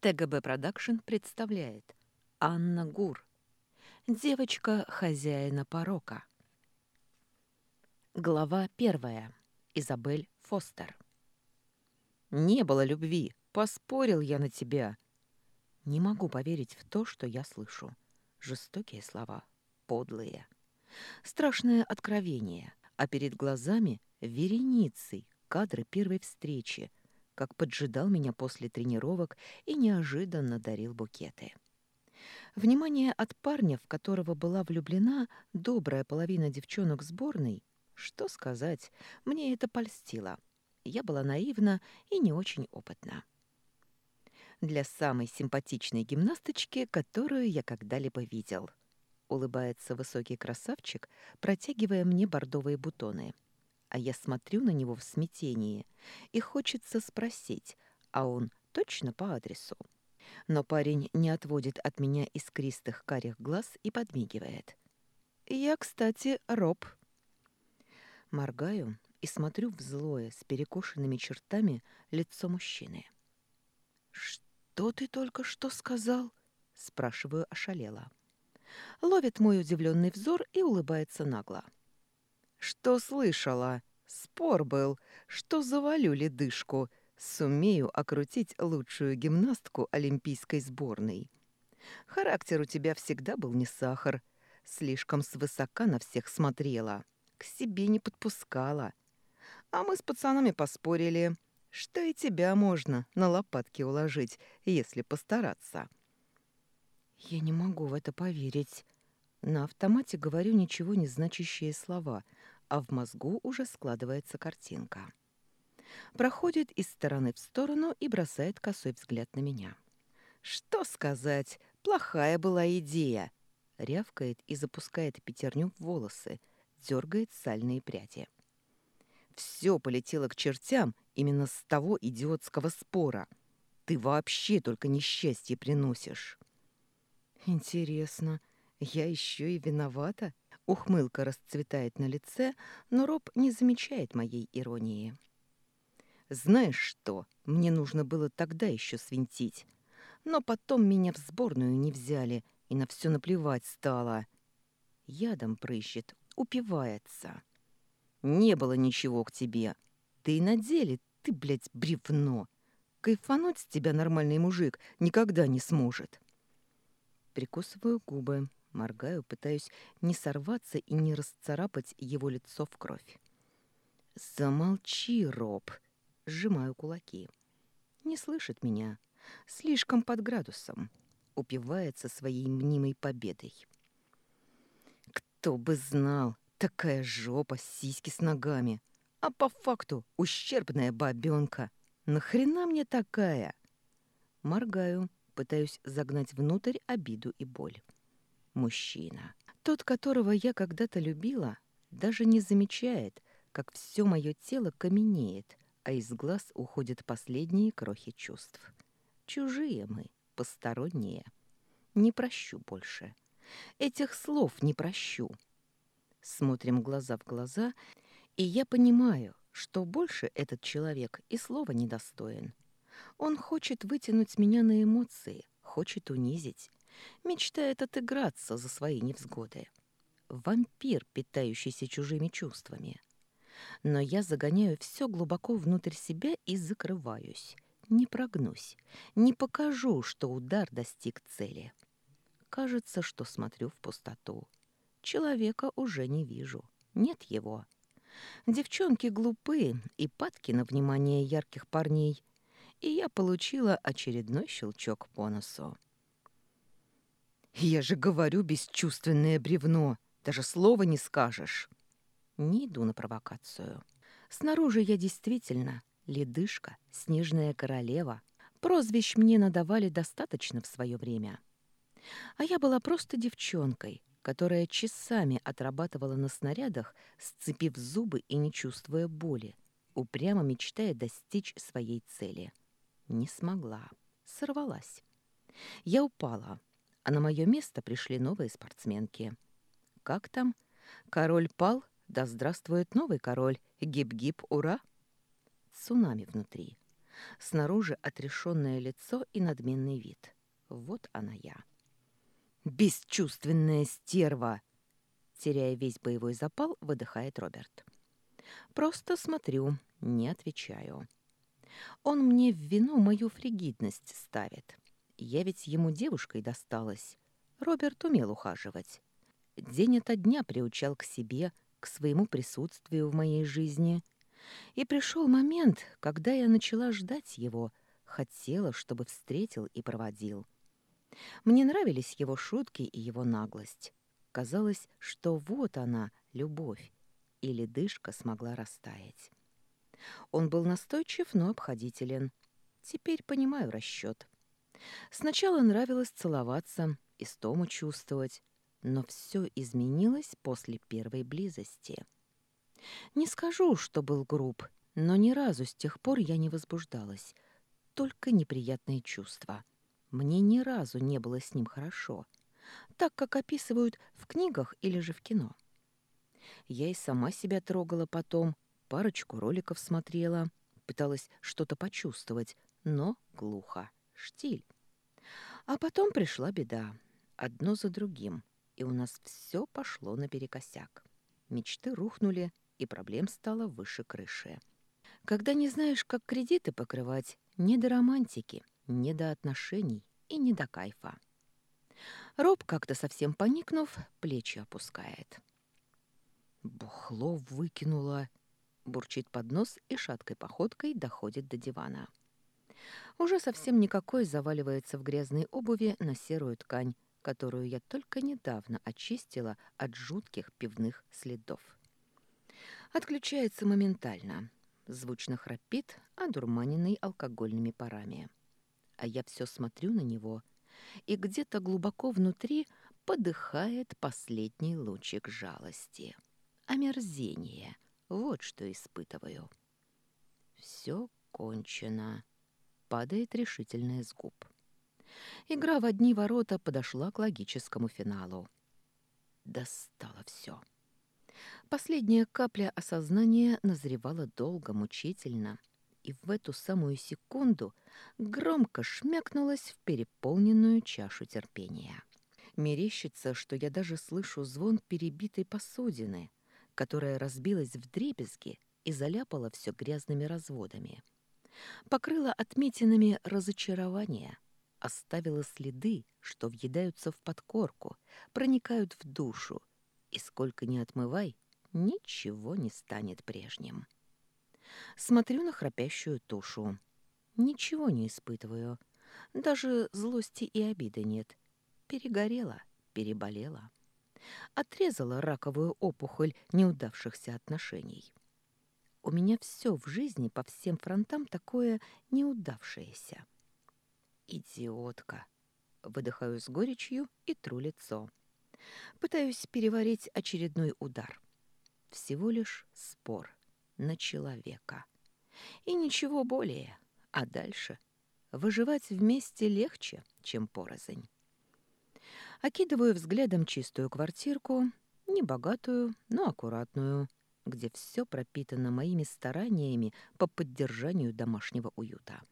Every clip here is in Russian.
ТГБ Продакшн представляет Анна Гур. Девочка хозяина порока. Глава первая. Изабель Фостер. «Не было любви. Поспорил я на тебя». Не могу поверить в то, что я слышу. Жестокие слова, подлые. Страшное откровение, а перед глазами вереницей кадры первой встречи — как поджидал меня после тренировок и неожиданно дарил букеты. Внимание от парня, в которого была влюблена добрая половина девчонок сборной, что сказать, мне это польстило. Я была наивна и не очень опытна. Для самой симпатичной гимнасточки, которую я когда-либо видел. Улыбается высокий красавчик, протягивая мне бордовые бутоны — а я смотрю на него в смятении, и хочется спросить, а он точно по адресу? Но парень не отводит от меня искристых карих глаз и подмигивает. «Я, кстати, Роб». Моргаю и смотрю в злое, с перекошенными чертами, лицо мужчины. «Что ты только что сказал?» — спрашиваю ошалела. Ловит мой удивленный взор и улыбается нагло. Что слышала? Спор был, что завалю ледышку, сумею окрутить лучшую гимнастку олимпийской сборной. Характер у тебя всегда был не сахар. Слишком свысока на всех смотрела, к себе не подпускала. А мы с пацанами поспорили, что и тебя можно на лопатки уложить, если постараться. Я не могу в это поверить. На автомате говорю ничего не значащие слова — а в мозгу уже складывается картинка. Проходит из стороны в сторону и бросает косой взгляд на меня. «Что сказать? Плохая была идея!» Рявкает и запускает пятерню в волосы, дергает сальные пряди. «Все полетело к чертям именно с того идиотского спора. Ты вообще только несчастье приносишь». «Интересно, я еще и виновата?» Ухмылка расцветает на лице, но Роб не замечает моей иронии. «Знаешь что, мне нужно было тогда еще свинтить. Но потом меня в сборную не взяли, и на все наплевать стало. Ядом прыщет, упивается. Не было ничего к тебе. Ты на деле, ты, блядь, бревно. Кайфануть с тебя нормальный мужик никогда не сможет». Прикусываю губы. Моргаю, пытаюсь не сорваться и не расцарапать его лицо в кровь. «Замолчи, Роб!» Сжимаю кулаки. Не слышит меня. Слишком под градусом. Упивается своей мнимой победой. Кто бы знал, такая жопа, сиськи с ногами. А по факту ущербная бабёнка. Нахрена мне такая? Моргаю, пытаюсь загнать внутрь обиду и боль. Мужчина. Тот, которого я когда-то любила, даже не замечает, как все мое тело каменеет, а из глаз уходят последние крохи чувств. Чужие мы, посторонние. Не прощу больше. Этих слов не прощу. Смотрим глаза в глаза, и я понимаю, что больше этот человек и слова недостоин. Он хочет вытянуть меня на эмоции, хочет унизить, мечтает отыграться за свои невзгоды. Вампир, питающийся чужими чувствами. Но я загоняю все глубоко внутрь себя и закрываюсь. Не прогнусь, не покажу, что удар достиг цели. Кажется, что смотрю в пустоту. Человека уже не вижу. Нет его. Девчонки глупые и падки на внимание ярких парней. И я получила очередной щелчок по носу. Я же говорю, бесчувственное бревно. Даже слова не скажешь. Не иду на провокацию. Снаружи я действительно ледышка, снежная королева. Прозвищ мне надавали достаточно в свое время. А я была просто девчонкой, которая часами отрабатывала на снарядах, сцепив зубы и не чувствуя боли, упрямо мечтая достичь своей цели. Не смогла. Сорвалась. Я упала, а на мое место пришли новые спортсменки. Как там? Король пал, да здравствует новый король. Гип-гип, ура! Цунами внутри. Снаружи отрешенное лицо и надменный вид. Вот она я. «Бесчувственная стерва!» Теряя весь боевой запал, выдыхает Роберт. «Просто смотрю, не отвечаю. Он мне в вину мою фригидность ставит. Я ведь ему девушкой досталась. Роберт умел ухаживать. День ото дня приучал к себе, к своему присутствию в моей жизни. И пришел момент, когда я начала ждать его, хотела, чтобы встретил и проводил. Мне нравились его шутки и его наглость. Казалось, что вот она, любовь, и ледышка смогла растаять. Он был настойчив, но обходителен. Теперь понимаю расчет. Сначала нравилось целоваться, истому чувствовать, но все изменилось после первой близости. Не скажу, что был груб, но ни разу с тех пор я не возбуждалась. Только неприятные чувства. Мне ни разу не было с ним хорошо, так как описывают в книгах или же в кино. Я и сама себя трогала потом, парочку роликов смотрела, пыталась что-то почувствовать, но глухо, штиль. А потом пришла беда, одно за другим, и у нас все пошло наперекосяк. Мечты рухнули, и проблем стало выше крыши. Когда не знаешь, как кредиты покрывать, не до романтики, не до отношений и не до кайфа. Роб, как-то совсем поникнув, плечи опускает. «Бухло выкинула», — бурчит под нос и шаткой походкой доходит до дивана. Уже совсем никакой заваливается в грязной обуви на серую ткань, которую я только недавно очистила от жутких пивных следов. Отключается моментально. Звучно храпит, одурманенный алкогольными парами. А я все смотрю на него, и где-то глубоко внутри подыхает последний лучик жалости. Омерзение. Вот что испытываю. Все кончено. Падает решительно из губ. Игра в одни ворота подошла к логическому финалу. Достало все. Последняя капля осознания назревала долго, мучительно, и в эту самую секунду громко шмякнулась в переполненную чашу терпения. Мерещится, что я даже слышу звон перебитой посудины, которая разбилась в дребезги и заляпала все грязными разводами. Покрыла отметинами разочарования, оставила следы, что въедаются в подкорку, проникают в душу, и сколько ни отмывай, ничего не станет прежним. Смотрю на храпящую тушу. Ничего не испытываю. Даже злости и обиды нет. Перегорела, переболела. Отрезала раковую опухоль неудавшихся отношений. У меня все в жизни по всем фронтам такое неудавшееся. Идиотка. Выдыхаю с горечью и тру лицо. Пытаюсь переварить очередной удар. Всего лишь спор на человека. И ничего более. А дальше выживать вместе легче, чем порознь. Окидываю взглядом чистую квартирку, небогатую, но аккуратную, где все пропитано моими стараниями по поддержанию домашнего уюта.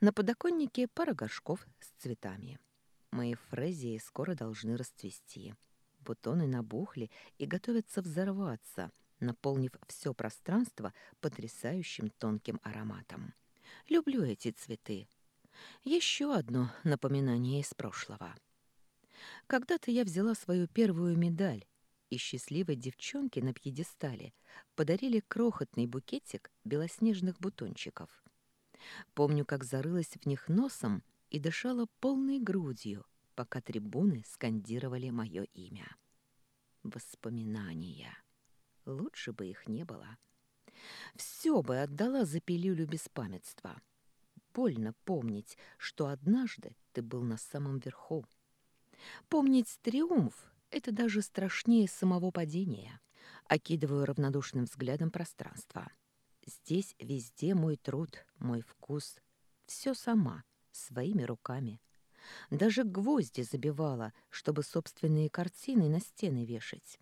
На подоконнике пара горшков с цветами. Мои фрезии скоро должны расцвести. Бутоны набухли и готовятся взорваться, наполнив все пространство потрясающим тонким ароматом. Люблю эти цветы. Еще одно напоминание из прошлого. Когда-то я взяла свою первую медаль, и счастливой девчонке на пьедестале подарили крохотный букетик белоснежных бутончиков. Помню, как зарылась в них носом и дышала полной грудью, пока трибуны скандировали мое имя. Воспоминания. Лучше бы их не было. Все бы отдала за пилюлю беспамятства. Больно помнить, что однажды ты был на самом верху. Помнить триумф — это даже страшнее самого падения. Окидываю равнодушным взглядом пространство. Здесь везде мой труд, мой вкус. Все сама, своими руками — даже гвозди забивала, чтобы собственные картины на стены вешать.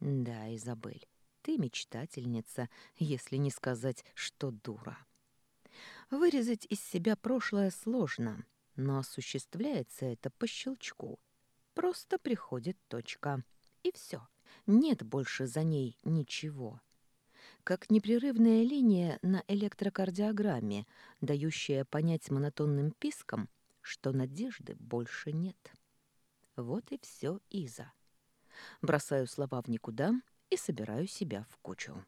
Да, Изабель, ты мечтательница, если не сказать, что дура. Вырезать из себя прошлое сложно, но осуществляется это по щелчку. Просто приходит точка. И все. Нет больше за ней ничего. Как непрерывная линия на электрокардиограмме, дающая понять монотонным писком, что надежды больше нет. Вот и все, Иза. Бросаю слова в никуда и собираю себя в кучу.